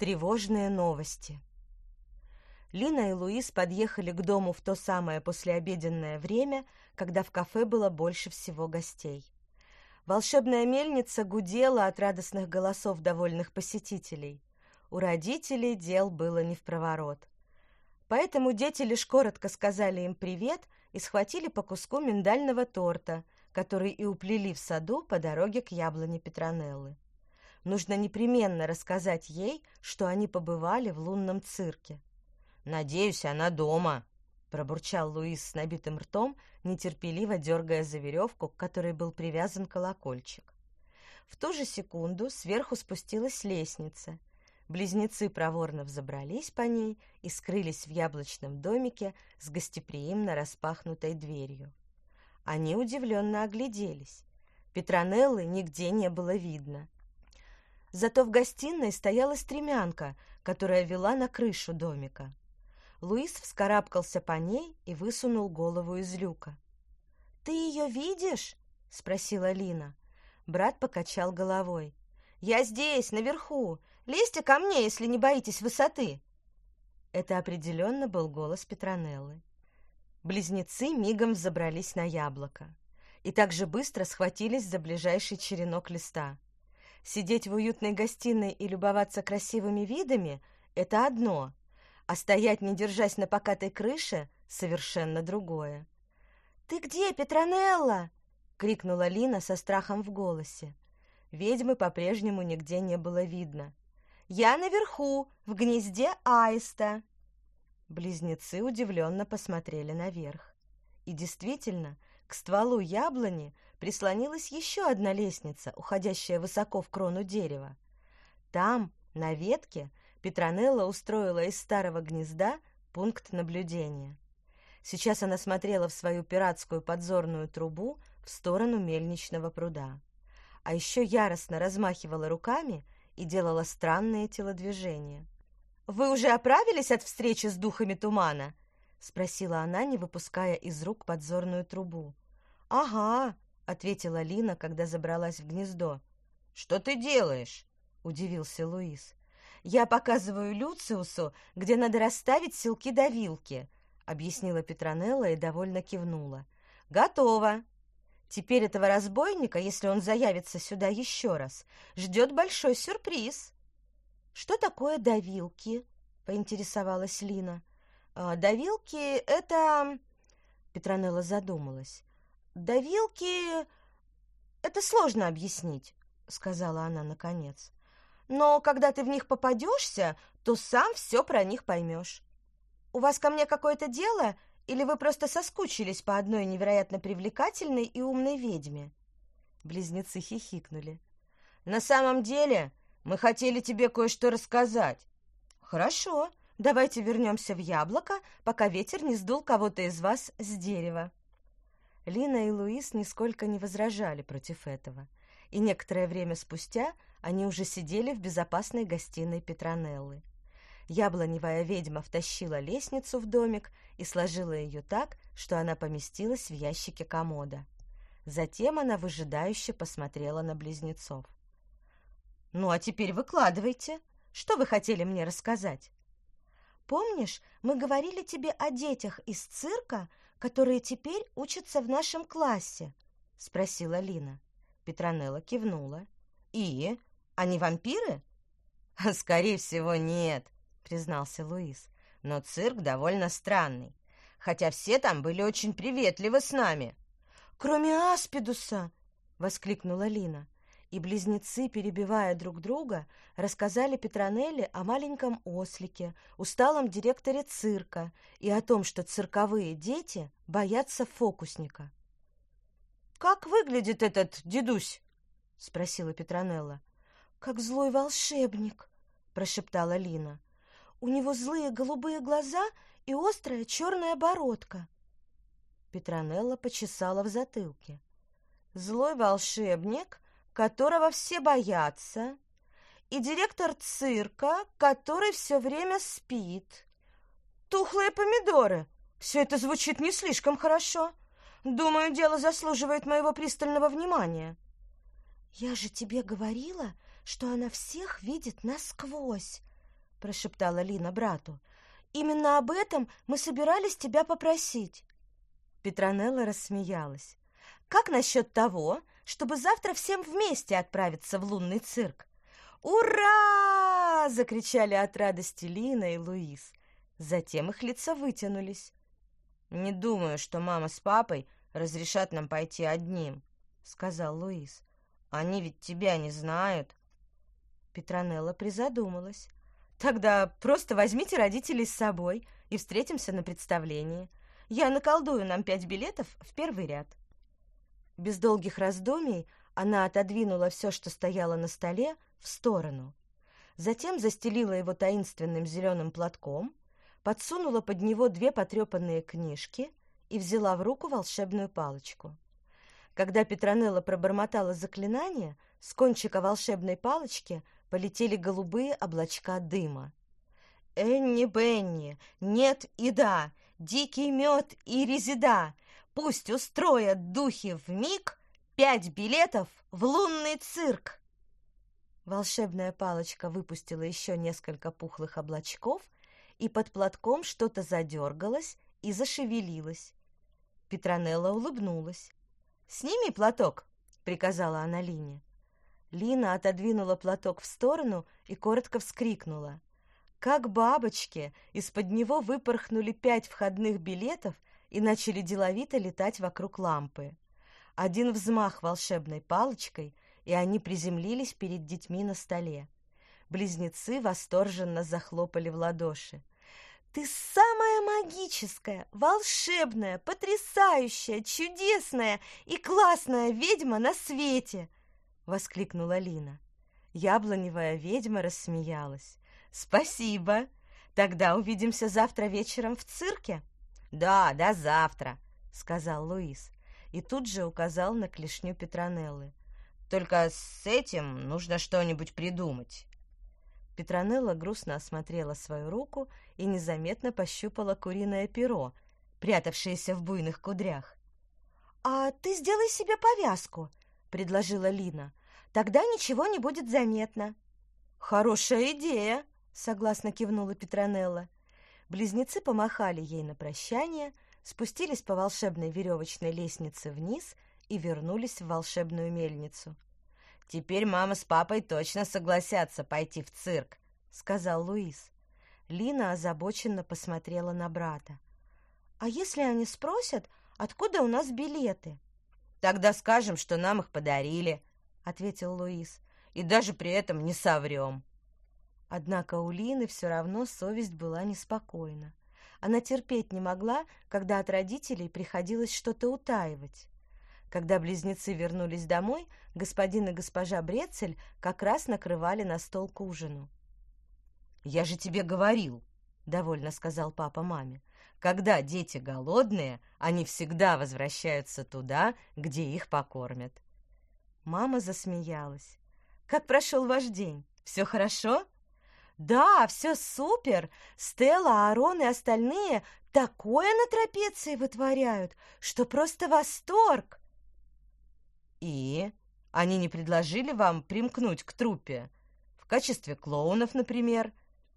Тревожные новости. Лина и Луис подъехали к дому в то самое послеобеденное время, когда в кафе было больше всего гостей. Волшебная мельница гудела от радостных голосов довольных посетителей. У родителей дел было не в проворот. Поэтому дети лишь коротко сказали им привет и схватили по куску миндального торта, который и уплели в саду по дороге к яблоне Петронеллы. Нужно непременно рассказать ей, что они побывали в лунном цирке. «Надеюсь, она дома», — пробурчал Луис с набитым ртом, нетерпеливо дергая за веревку, к которой был привязан колокольчик. В ту же секунду сверху спустилась лестница. Близнецы проворно взобрались по ней и скрылись в яблочном домике с гостеприимно распахнутой дверью. Они удивленно огляделись. Петронеллы нигде не было видно — Зато в гостиной стояла стремянка, которая вела на крышу домика. Луис вскарабкался по ней и высунул голову из люка. «Ты ее видишь?» — спросила Лина. Брат покачал головой. «Я здесь, наверху. Лезьте ко мне, если не боитесь высоты!» Это определенно был голос Петронеллы. Близнецы мигом забрались на яблоко и так же быстро схватились за ближайший черенок листа. Сидеть в уютной гостиной и любоваться красивыми видами – это одно, а стоять, не держась на покатой крыше – совершенно другое. «Ты где, Петронелла?» — крикнула Лина со страхом в голосе. Ведьмы по-прежнему нигде не было видно. «Я наверху, в гнезде аиста!» Близнецы удивленно посмотрели наверх. И действительно, к стволу яблони прислонилась еще одна лестница, уходящая высоко в крону дерева. Там, на ветке, Петронелла устроила из старого гнезда пункт наблюдения. Сейчас она смотрела в свою пиратскую подзорную трубу в сторону мельничного пруда. А еще яростно размахивала руками и делала странные телодвижения. «Вы уже оправились от встречи с духами тумана?» — спросила она, не выпуская из рук подзорную трубу. «Ага», — ответила Лина, когда забралась в гнездо. «Что ты делаешь?» — удивился Луис. «Я показываю Люциусу, где надо расставить селки-давилки», — объяснила Петронелла и довольно кивнула. «Готово. Теперь этого разбойника, если он заявится сюда еще раз, ждет большой сюрприз». «Что такое давилки?» — поинтересовалась Лина. «А, «Давилки — это...» Петронелла задумалась. «Давилки... это сложно объяснить», — сказала она наконец. «Но когда ты в них попадешься, то сам все про них поймешь. У вас ко мне какое-то дело, или вы просто соскучились по одной невероятно привлекательной и умной ведьме?» Близнецы хихикнули. «На самом деле мы хотели тебе кое-что рассказать». «Хорошо, давайте вернемся в яблоко, пока ветер не сдул кого-то из вас с дерева». Лина и Луис нисколько не возражали против этого, и некоторое время спустя они уже сидели в безопасной гостиной Петронеллы. Яблоневая ведьма втащила лестницу в домик и сложила ее так, что она поместилась в ящике комода. Затем она выжидающе посмотрела на близнецов. «Ну, а теперь выкладывайте. Что вы хотели мне рассказать?» «Помнишь, мы говорили тебе о детях из цирка, которые теперь учатся в нашем классе?» — спросила Лина. Петронелла кивнула. «И? Они вампиры?» «Скорее всего, нет», — признался Луис. «Но цирк довольно странный. Хотя все там были очень приветливы с нами». «Кроме Аспидуса!» — воскликнула Лина и близнецы, перебивая друг друга, рассказали Петронелле о маленьком ослике, усталом директоре цирка и о том, что цирковые дети боятся фокусника. «Как выглядит этот дедусь?» — спросила Петронелла. «Как злой волшебник», — прошептала Лина. «У него злые голубые глаза и острая черная бородка». Петронелла почесала в затылке. «Злой волшебник которого все боятся, и директор цирка, который все время спит. Тухлые помидоры. Все это звучит не слишком хорошо. Думаю, дело заслуживает моего пристального внимания. Я же тебе говорила, что она всех видит насквозь, прошептала Лина брату. «Именно об этом мы собирались тебя попросить». Петронелла рассмеялась. «Как насчет того, чтобы завтра всем вместе отправиться в лунный цирк?» «Ура!» — закричали от радости Лина и Луис. Затем их лица вытянулись. «Не думаю, что мама с папой разрешат нам пойти одним», — сказал Луис. «Они ведь тебя не знают». Петронелла призадумалась. «Тогда просто возьмите родителей с собой и встретимся на представлении. Я наколдую нам пять билетов в первый ряд». Без долгих раздумий она отодвинула все, что стояло на столе, в сторону. Затем застелила его таинственным зеленым платком, подсунула под него две потрепанные книжки и взяла в руку волшебную палочку. Когда Петронелла пробормотала заклинание, с кончика волшебной палочки полетели голубые облачка дыма. «Энни Бенни, нет и да, дикий мед и резида, пусть устроят духи в миг пять билетов в лунный цирк!» Волшебная палочка выпустила еще несколько пухлых облачков, и под платком что-то задергалось и зашевелилось. Петронелла улыбнулась. «Сними платок!» — приказала она Лине. Лина отодвинула платок в сторону и коротко вскрикнула. Как бабочки, из-под него выпорхнули пять входных билетов и начали деловито летать вокруг лампы. Один взмах волшебной палочкой, и они приземлились перед детьми на столе. Близнецы восторженно захлопали в ладоши. «Ты самая магическая, волшебная, потрясающая, чудесная и классная ведьма на свете!» — воскликнула Лина. Яблоневая ведьма рассмеялась. «Спасибо! Тогда увидимся завтра вечером в цирке?» «Да, до завтра!» — сказал Луис и тут же указал на клешню Петронеллы. «Только с этим нужно что-нибудь придумать». Петронелла грустно осмотрела свою руку и незаметно пощупала куриное перо, прятавшееся в буйных кудрях. «А ты сделай себе повязку», — предложила Лина. «Тогда ничего не будет заметно». «Хорошая идея», — согласно кивнула Петронелла. Близнецы помахали ей на прощание, спустились по волшебной веревочной лестнице вниз и вернулись в волшебную мельницу. «Теперь мама с папой точно согласятся пойти в цирк», — сказал Луис. Лина озабоченно посмотрела на брата. «А если они спросят, откуда у нас билеты?» «Тогда скажем, что нам их подарили», — ответил Луис. «И даже при этом не соврем». Однако у Лины все равно совесть была неспокойна. Она терпеть не могла, когда от родителей приходилось что-то утаивать. Когда близнецы вернулись домой, господин и госпожа Брецель как раз накрывали на стол к ужину. «Я же тебе говорил», — довольно сказал папа маме, «когда дети голодные, они всегда возвращаются туда, где их покормят». Мама засмеялась. «Как прошел ваш день? Все хорошо?» «Да, все супер! Стелла, Аарон и остальные такое на трапеции вытворяют, что просто восторг!» «И? Они не предложили вам примкнуть к труппе? В качестве клоунов, например?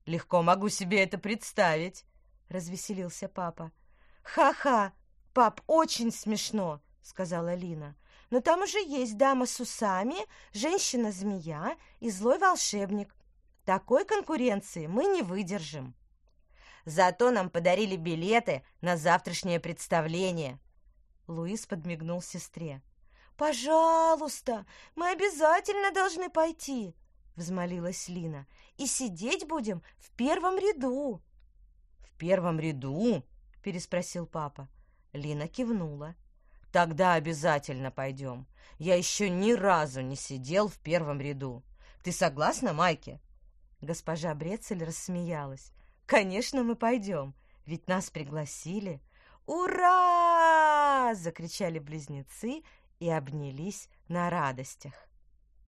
Легко могу себе это представить», — развеселился папа. «Ха-ха! Пап, очень смешно!» — сказала Лина. «Но там уже есть дама с усами, женщина-змея и злой волшебник. Такой конкуренции мы не выдержим». «Зато нам подарили билеты на завтрашнее представление», — Луис подмигнул сестре. «Пожалуйста, мы обязательно должны пойти!» — взмолилась Лина. «И сидеть будем в первом ряду!» «В первом ряду?» — переспросил папа. Лина кивнула. «Тогда обязательно пойдем. Я еще ни разу не сидел в первом ряду. Ты согласна, Майки?» Госпожа Брецель рассмеялась. «Конечно, мы пойдем, ведь нас пригласили». «Ура!» — закричали близнецы и обнялись на радостях.